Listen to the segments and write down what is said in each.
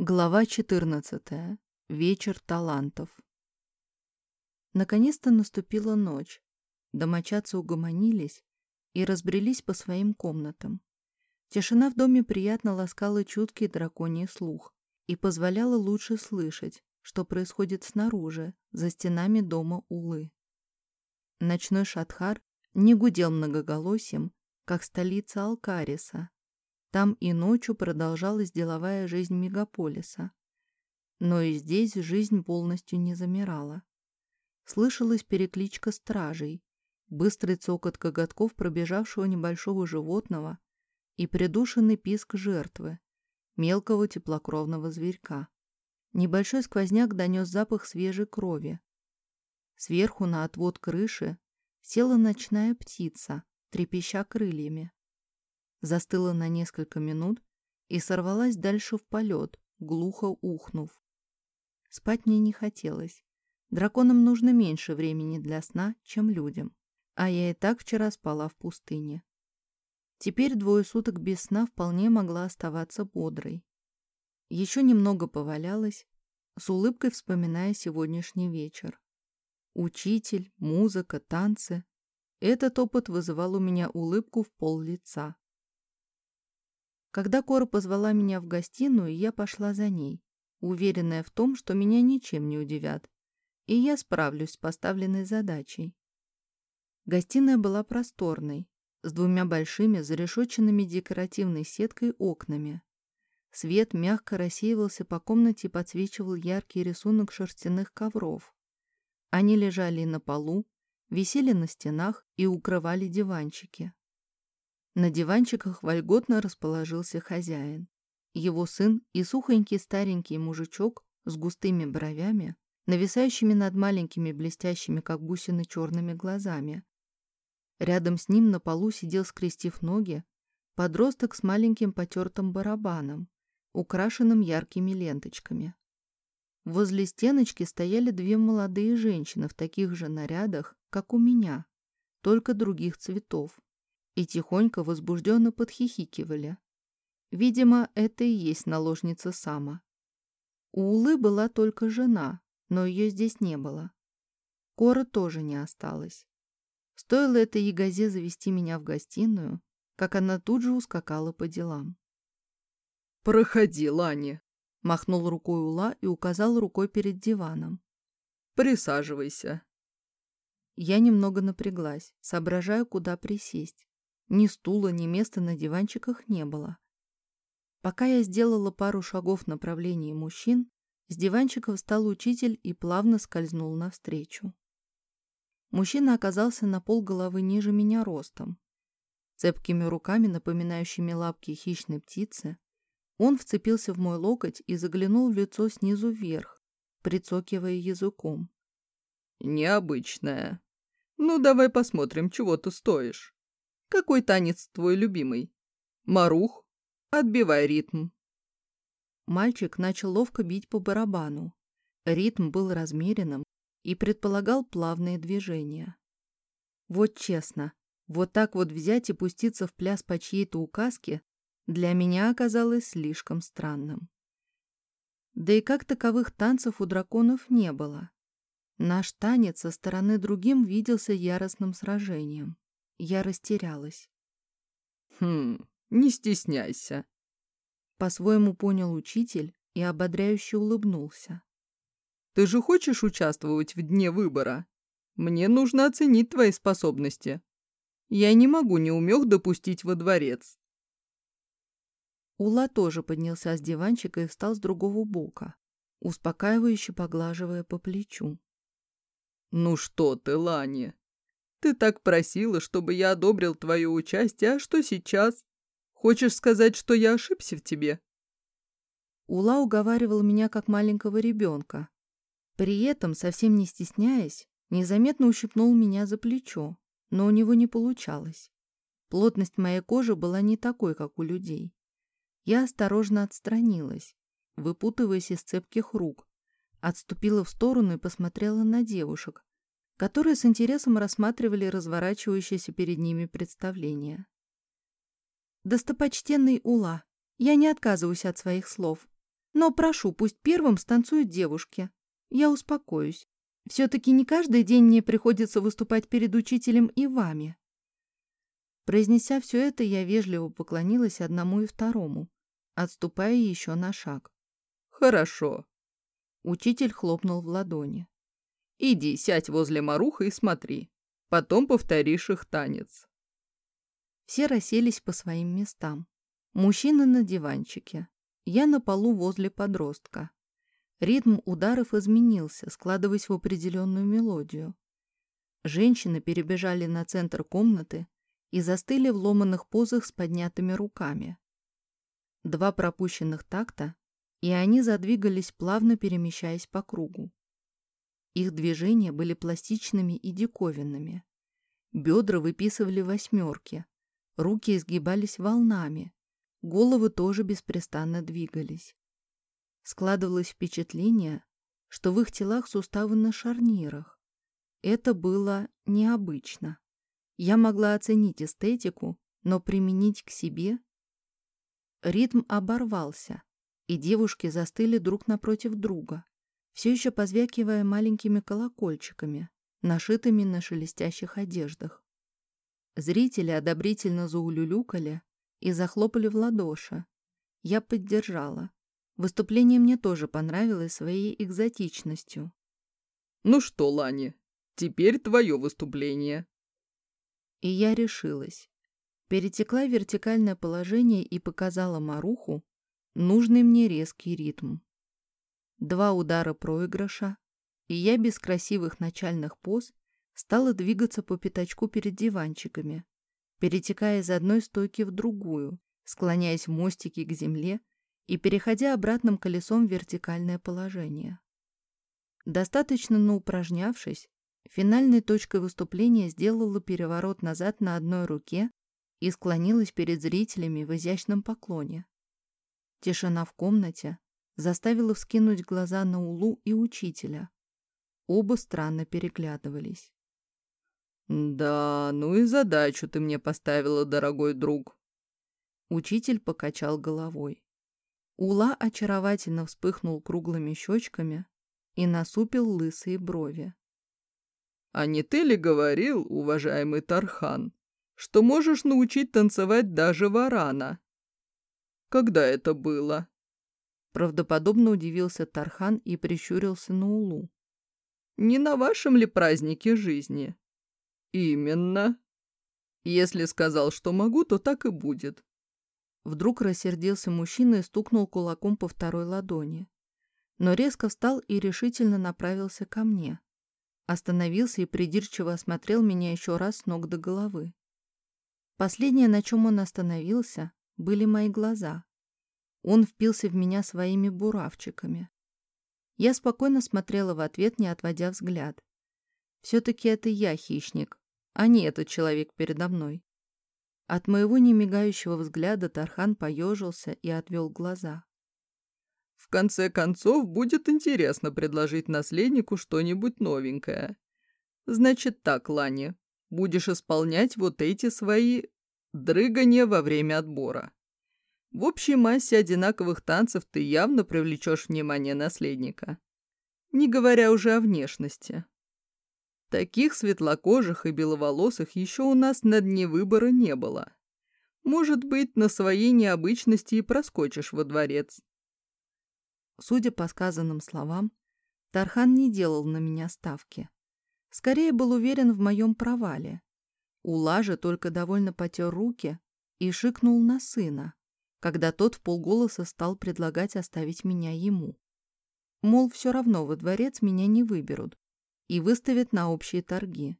Глава 14. Вечер талантов. Наконец-то наступила ночь. Домочадцы угомонились и разбрелись по своим комнатам. Тишина в доме приятно ласкала чуткий драконий слух и позволяла лучше слышать, что происходит снаружи, за стенами дома Улы. Ночной Шатхар не гудел многоголосием, как столица Алкариса, там и ночью продолжалась деловая жизнь мегаполиса. Но и здесь жизнь полностью не замирала. Слышалась перекличка стражей, быстрый цокот коготков пробежавшего небольшого животного и придушенный писк жертвы, мелкого теплокровного зверька. Небольшой сквозняк донес запах свежей крови. Сверху на отвод крыши села ночная птица, трепеща крыльями застыла на несколько минут и сорвалась дальше в полет, глухо ухнув. Спать мне не хотелось. Драконам нужно меньше времени для сна, чем людям. А я и так вчера спала в пустыне. Теперь двое суток без сна вполне могла оставаться бодрой. Еще немного повалялась, с улыбкой вспоминая сегодняшний вечер. Учитель, музыка, танцы. Этот опыт вызывал у меня улыбку в пол лица. Когда Кора позвала меня в гостиную, я пошла за ней, уверенная в том, что меня ничем не удивят, и я справлюсь с поставленной задачей. Гостиная была просторной, с двумя большими зарешоченными декоративной сеткой окнами. Свет мягко рассеивался по комнате и подсвечивал яркий рисунок шерстяных ковров. Они лежали на полу, висели на стенах и укрывали диванчики. На диванчиках вольготно расположился хозяин. Его сын и сухонький старенький мужичок с густыми бровями, нависающими над маленькими блестящими, как бусины, черными глазами. Рядом с ним на полу сидел, скрестив ноги, подросток с маленьким потертым барабаном, украшенным яркими ленточками. Возле стеночки стояли две молодые женщины в таких же нарядах, как у меня, только других цветов и тихонько возбужденно подхихикивали. Видимо, это и есть наложница Сама. У Улы была только жена, но ее здесь не было. Кора тоже не осталась. Стоило этой ягозе завести меня в гостиную, как она тут же ускакала по делам. «Проходи, Лани!» — махнул рукой Ула и указал рукой перед диваном. «Присаживайся». Я немного напряглась, соображая, куда присесть. Ни стула, ни места на диванчиках не было. Пока я сделала пару шагов в направлении мужчин, с диванчика встал учитель и плавно скользнул навстречу. Мужчина оказался на пол головы ниже меня ростом. Цепкими руками, напоминающими лапки хищной птицы, он вцепился в мой локоть и заглянул в лицо снизу вверх, прицокивая языком. «Необычная. Ну, давай посмотрим, чего ты стоишь». Какой танец твой любимый? Марух, отбивай ритм. Мальчик начал ловко бить по барабану. Ритм был размеренным и предполагал плавные движения. Вот честно, вот так вот взять и пуститься в пляс по чьей-то указке для меня оказалось слишком странным. Да и как таковых танцев у драконов не было. Наш танец со стороны другим виделся яростным сражением. Я растерялась. «Хм, не стесняйся», — по-своему понял учитель и ободряюще улыбнулся. «Ты же хочешь участвовать в дне выбора? Мне нужно оценить твои способности. Я не могу неумех допустить во дворец». Ула тоже поднялся с диванчика и встал с другого бока, успокаивающе поглаживая по плечу. «Ну что ты, Лани, ты так просила, чтобы я одобрил твое участие, а что сейчас? Хочешь сказать, что я ошибся в тебе?» Ула уговаривал меня как маленького ребенка. При этом, совсем не стесняясь, незаметно ущипнул меня за плечо, но у него не получалось. Плотность моей кожи была не такой, как у людей. Я осторожно отстранилась, выпутываясь из цепких рук, отступила в сторону и посмотрела на девушек, которые с интересом рассматривали разворачивающееся перед ними представление. «Достопочтенный Ула, я не отказываюсь от своих слов. Но прошу, пусть первым станцуют девушки. Я успокоюсь. Все-таки не каждый день мне приходится выступать перед учителем и вами. Произнеся все это, я вежливо поклонилась одному и второму, отступая еще на шаг. «Хорошо». Учитель хлопнул в ладони. «Иди, сядь возле Маруха и смотри. Потом повторишь их танец». Все расселись по своим местам. Мужчины на диванчике. Я на полу возле подростка. Ритм ударов изменился, складываясь в определенную мелодию. Женщины перебежали на центр комнаты и застыли в ломаных позах с поднятыми руками. Два пропущенных такта, и они задвигались, плавно перемещаясь по кругу. Их движения были пластичными и диковинными. Бедра выписывали восьмерки, Руки изгибались волнами, головы тоже беспрестанно двигались. Складывалось впечатление, что в их телах суставы на шарнирах. Это было необычно. Я могла оценить эстетику, но применить к себе... Ритм оборвался, и девушки застыли друг напротив друга, все еще позвякивая маленькими колокольчиками, нашитыми на шелестящих одеждах. Зрители одобрительно заулюлюкали и захлопали в ладоши. Я поддержала. Выступление мне тоже понравилось своей экзотичностью. «Ну что, Лани, теперь твое выступление». И я решилась. Перетекла в вертикальное положение и показала Маруху нужный мне резкий ритм. Два удара проигрыша, и я без красивых начальных поз стала двигаться по пятачку перед диванчиками, перетекая из одной стойки в другую, склоняясь в мостике к земле и переходя обратным колесом в вертикальное положение. Достаточно наупражнявшись, финальной точкой выступления сделала переворот назад на одной руке и склонилась перед зрителями в изящном поклоне. Тишина в комнате заставила вскинуть глаза на Улу и учителя. Оба странно переглядывались. «Да, ну и задачу ты мне поставила, дорогой друг». Учитель покачал головой. Ула очаровательно вспыхнул круглыми щечками и насупил лысые брови. «А не ты ли говорил, уважаемый Тархан, что можешь научить танцевать даже варана?» «Когда это было?» Правдоподобно удивился Тархан и прищурился на Улу. «Не на вашем ли празднике жизни?» «Именно. Если сказал, что могу, то так и будет». Вдруг рассердился мужчина и стукнул кулаком по второй ладони. Но резко встал и решительно направился ко мне. Остановился и придирчиво осмотрел меня еще раз с ног до головы. Последнее, на чем он остановился, были мои глаза. Он впился в меня своими буравчиками. Я спокойно смотрела в ответ, не отводя взгляд. Все-таки это я хищник, а не этот человек передо мной. От моего немигающего взгляда Тархан поежился и отвел глаза. В конце концов, будет интересно предложить наследнику что-нибудь новенькое. Значит так, Лани, будешь исполнять вот эти свои дрыгания во время отбора. В общей массе одинаковых танцев ты явно привлечешь внимание наследника. Не говоря уже о внешности. Таких светлокожих и беловолосых еще у нас на дне выбора не было. Может быть, на своей необычности и проскочишь во дворец. Судя по сказанным словам, Тархан не делал на меня ставки. Скорее был уверен в моем провале. Ула же только довольно потер руки и шикнул на сына, когда тот в полголоса стал предлагать оставить меня ему. Мол, все равно во дворец меня не выберут, и выставит на общие торги.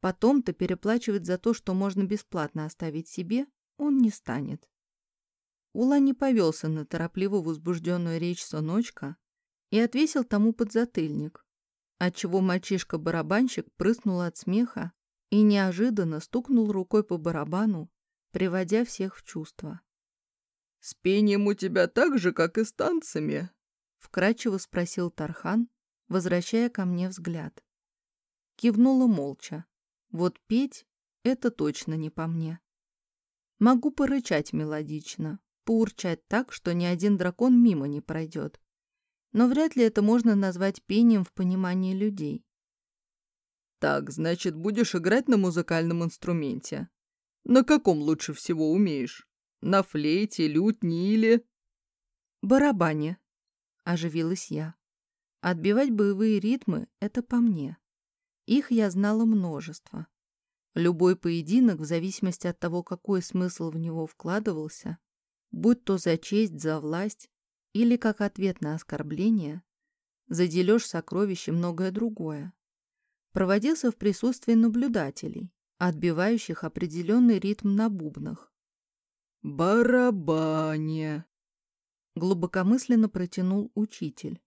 Потом-то переплачивать за то, что можно бесплатно оставить себе, он не станет. Ула не повелся на торопливо возбужденную речь сыночка и отвесил тому подзатыльник, отчего мальчишка-барабанщик прыснул от смеха и неожиданно стукнул рукой по барабану, приводя всех в чувство. «С пением у тебя так же, как и с танцами?» — вкратчиво спросил Тархан, возвращая ко мне взгляд. Кивнула молча. Вот петь — это точно не по мне. Могу порычать мелодично, поурчать так, что ни один дракон мимо не пройдет. Но вряд ли это можно назвать пением в понимании людей. «Так, значит, будешь играть на музыкальном инструменте. На каком лучше всего умеешь? На флейте, лютне или...» «Барабане», — оживилась я. Отбивать боевые ритмы — это по мне. Их я знала множество. Любой поединок, в зависимости от того, какой смысл в него вкладывался, будь то за честь, за власть или как ответ на оскорбление, за дележ сокровищ и многое другое, проводился в присутствии наблюдателей, отбивающих определенный ритм на бубнах. «Барабане!» — глубокомысленно протянул учитель.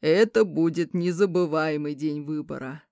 «Это будет незабываемый день выбора.